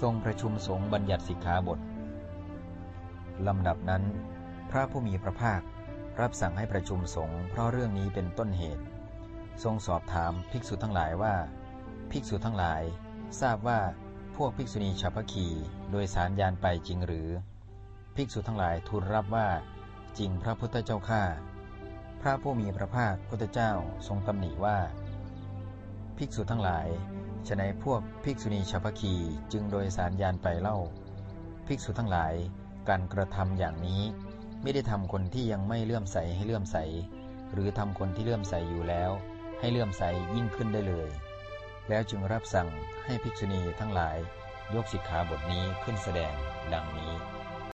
ทรงประชุมสงฆ์บัญญัติสิกขาบทลำดับนั้น พระผู้มีพระภาครับสั่งให้ประชุมสงฆ์เพราะเรื่องนี้เป็นต้นเหตุ ทรงสอบถามภิกษุทั้งหลายว่า ภิกษุทั้งหลาย ทราบว่าพวกภิกษุณีชาวพคีโดยสารยานไปจริงหรือ ภิกษุทั้งหลายทูลรับว่า จริงพระพุทธเจ้าข้าพระผู้มีพระภาคพุทธเจ้าทรงตำหนิว่า ภิกษุทั้งหลายฉนัยพวกภิกษุณีชาวพคีจึงโดยสารยานไปเล่า ภิกษุทั้งหลาย การกระทำอย่างนี้ ไม่ได้ทำคนที่ยังไม่เลื่อมใสให้เลื่อมใส หรือทำคนที่เลื่อมใสอยู่แล้ว ให้เลื่อมใสยิ่งขึ้นได้เลย แล้วจึงรับสั่งให้ภิกษุณีทั้งหลาย ยกสิกขาบทนี้ขึ้นแสดงดังนี้